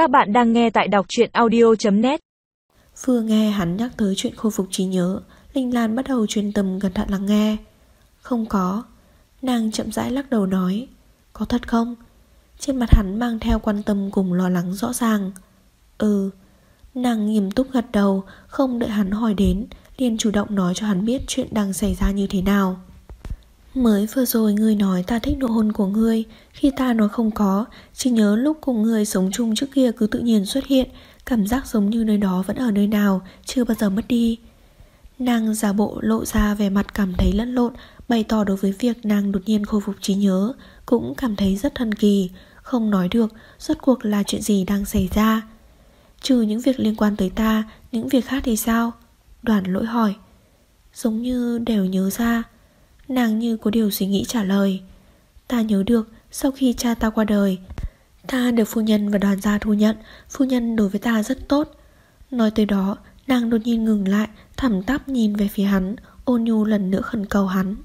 Các bạn đang nghe tại đọc truyện audio.net Vừa nghe hắn nhắc tới chuyện khôi phục trí nhớ, Linh Lan bắt đầu chuyên tâm cẩn thận lắng nghe. Không có. Nàng chậm rãi lắc đầu nói, Có thật không? Trên mặt hắn mang theo quan tâm cùng lo lắng rõ ràng. Ừ. Nàng nghiêm túc gật đầu, Không đợi hắn hỏi đến, liền chủ động nói cho hắn biết chuyện đang xảy ra như thế nào. Mới vừa rồi ngươi nói ta thích nụ hôn của ngươi, Khi ta nói không có, Chỉ nhớ lúc cùng ngươi sống chung trước kia cứ tự nhiên xuất hiện, Cảm giác giống như nơi đó vẫn ở nơi nào, Chưa bao giờ mất đi. Nàng giả bộ lộ ra về mặt cảm thấy lẫn lộn, Bày tỏ đối với việc nàng đột nhiên khôi phục trí nhớ, Cũng cảm thấy rất thần kỳ, Không nói được Rốt cuộc là chuyện gì đang xảy ra. Trừ những việc liên quan tới ta, Những việc khác thì sao? Đoàn lỗi hỏi. Giống như đều nhớ ra. Nàng như có điều suy nghĩ trả lời. Ta nhớ được, Sau khi cha ta qua đời, Ta được phu nhân và đoàn gia thu nhận. Phu nhân đối với ta rất tốt. Nói tới đó, Nàng đột nhiên ngừng lại Thẳm tắp nhìn về phía hắn, Ôn nhu lần nữa khẩn cầu hắn.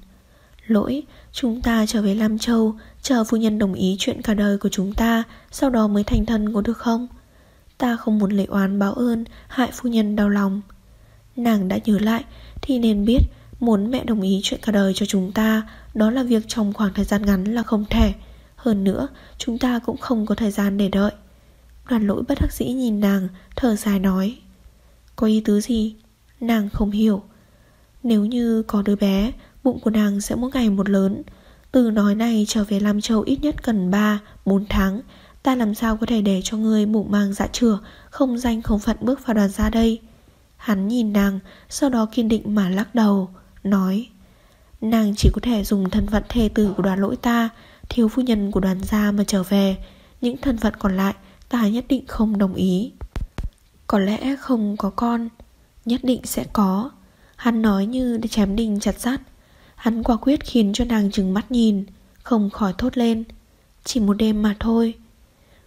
Lỗi, Chúng ta trở về Lam Châu, Chờ phu nhân đồng ý chuyện cả đời của chúng ta, Sau đó mới thành thân có được không? Ta không muốn lệ oán báo ơn, Hại phu nhân đau lòng. Nàng đã nhớ lại, Thì nên biết Muốn mẹ đồng ý chuyện cả đời cho chúng ta, Đó là việc trong khoảng thời gian ngắn là không thể. Hơn nữa, Chúng ta cũng không có thời gian để đợi. Đoàn lỗi bất đắc dĩ nhìn nàng, Thở dài nói. Có ý tứ gì? Nàng không hiểu. Nếu như có đứa bé, Bụng của nàng sẽ mỗi ngày một lớn. Từ nói này trở về Lam Châu ít nhất cần 3-4 tháng. Ta làm sao có thể để cho người mụ mang dạ chửa Không danh không phận bước vào đoàn ra đây? Hắn nhìn nàng, Sau đó kiên định mà lắc đầu. Nói, Nàng chỉ có thể dùng thân phận thê tử của đoàn lỗi ta, Thiếu phu nhân của đoàn gia mà trở về. Những thân phận còn lại, Ta nhất định không đồng ý. Có lẽ không có con, Nhất định sẽ có. Hắn nói như để chém đinh chặt sắt. Hắn quả quyết khiến cho nàng chừng mắt nhìn, Không khỏi thốt lên, Chỉ một đêm mà thôi.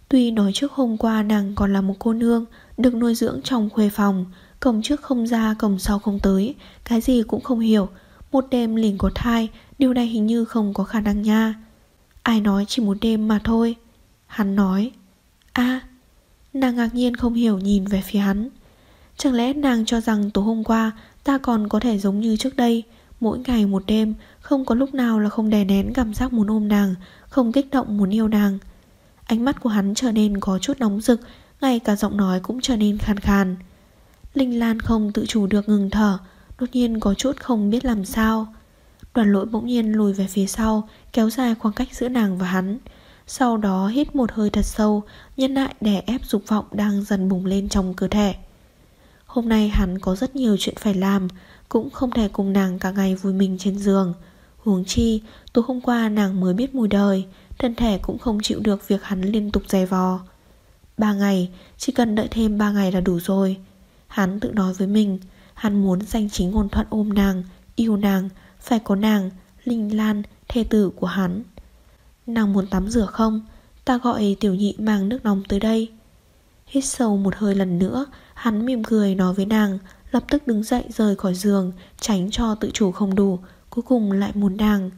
Tuy nói trước hôm qua nàng còn là một cô nương Được nuôi dưỡng trong khuê phòng Cổng trước không ra, cổng sau không tới. Cái gì cũng không hiểu. Một đêm liền có thai, Điều này hình như không có khả năng nha. Ai nói chỉ một đêm mà thôi? Hắn nói. A, Nàng ngạc nhiên không hiểu nhìn về phía hắn. Chẳng lẽ nàng cho rằng tối hôm qua Ta còn có thể giống như trước đây? Mỗi ngày một đêm, Không có lúc nào là không đè nén cảm giác muốn ôm nàng, Không kích động muốn yêu nàng. Ánh mắt của hắn trở nên có chút nóng rực, Ngay cả giọng nói cũng trở nên khàn khàn. Linh Lan không tự chủ được ngừng thở, Đột nhiên có chút không biết làm sao. Đoàn lỗi bỗng nhiên lùi về phía sau, Kéo dài khoảng cách giữa nàng và hắn. Sau đó hít một hơi thật sâu, Nhân lại đè ép dục vọng đang dần bùng lên trong cơ thể. Hôm nay hắn có rất nhiều chuyện phải làm, Cũng không thể cùng nàng cả ngày vui mình trên giường. Huống chi, Tối hôm qua nàng mới biết mùi đời, Thân thể cũng không chịu được việc hắn liên tục dày vò. Ba ngày, Chỉ cần đợi thêm ba ngày là đủ rồi. Hắn tự nói với mình, Hắn muốn danh chính ngôn thuận ôm nàng, Yêu nàng, Phải có nàng, Linh Lan, Thê tử của hắn. Nàng muốn tắm rửa không? Ta gọi tiểu nhị mang nước nóng tới đây. Hít sâu một hơi lần nữa, Hắn mỉm cười nói với nàng, Lập tức đứng dậy rời khỏi giường, Tránh cho tự chủ không đủ, Cuối cùng lại muốn nàng.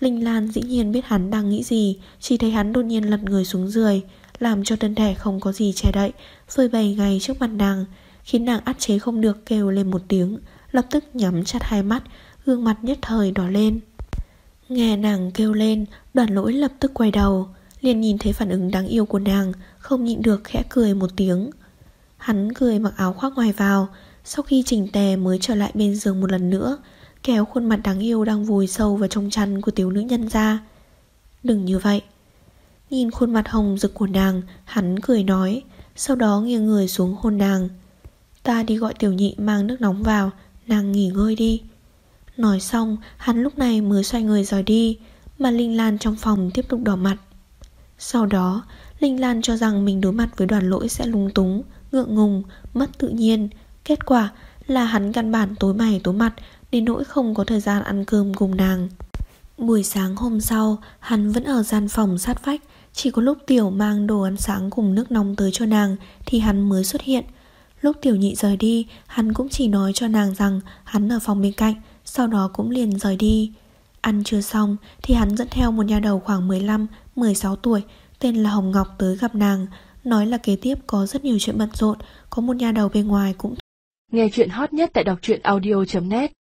Linh Lan dĩ nhiên biết hắn đang nghĩ gì, Chỉ thấy hắn đột nhiên lật người xuống giường Làm cho thân thể không có gì che đậy, Phơi bày ngay trước mặt nàng. Khiến nàng áp chế không được kêu lên một tiếng, Lập tức nhắm chặt hai mắt, Gương mặt nhất thời đỏ lên. Nghe nàng kêu lên, Đoàn lỗi lập tức quay đầu, liền nhìn thấy phản ứng đáng yêu của nàng, Không nhịn được khẽ cười một tiếng. Hắn cười mặc áo khoác ngoài vào, Sau khi chỉnh tề mới trở lại bên giường một lần nữa, Kéo khuôn mặt đáng yêu đang vùi sâu vào trong chăn của tiểu nữ nhân ra. Đừng như vậy. Nhìn khuôn mặt hồng rực của nàng, Hắn cười nói, Sau đó nghiêng người xuống hôn nàng. Ta đi gọi tiểu nhị mang nước nóng vào, Nàng nghỉ ngơi đi. Nói xong, hắn lúc này mới xoay người rời đi, Mà Linh Lan trong phòng tiếp tục đỏ mặt. Sau đó, Linh Lan cho rằng mình đối mặt với đoàn lỗi sẽ lung túng, Ngượng ngùng, Mất tự nhiên. Kết quả là hắn căn bản tối mày tối mặt, Đến nỗi không có thời gian ăn cơm cùng nàng. Buổi sáng hôm sau, Hắn vẫn ở gian phòng sát vách, Chỉ có lúc Tiểu mang đồ ăn sáng cùng nước nóng tới cho nàng Thì hắn mới xuất hiện Lúc tiểu nhị rời đi, Hắn cũng chỉ nói cho nàng rằng Hắn ở phòng bên cạnh, Sau đó cũng liền rời đi. Ăn chưa xong thì hắn dẫn theo một nhà đầu khoảng 15-16 tuổi, Tên là Hồng Ngọc tới gặp nàng, Nói là kế tiếp có rất nhiều chuyện bận rộn, Có một nhà đầu bên ngoài cũng Nghe chuyện hot nhất tại đọc truyện audio.net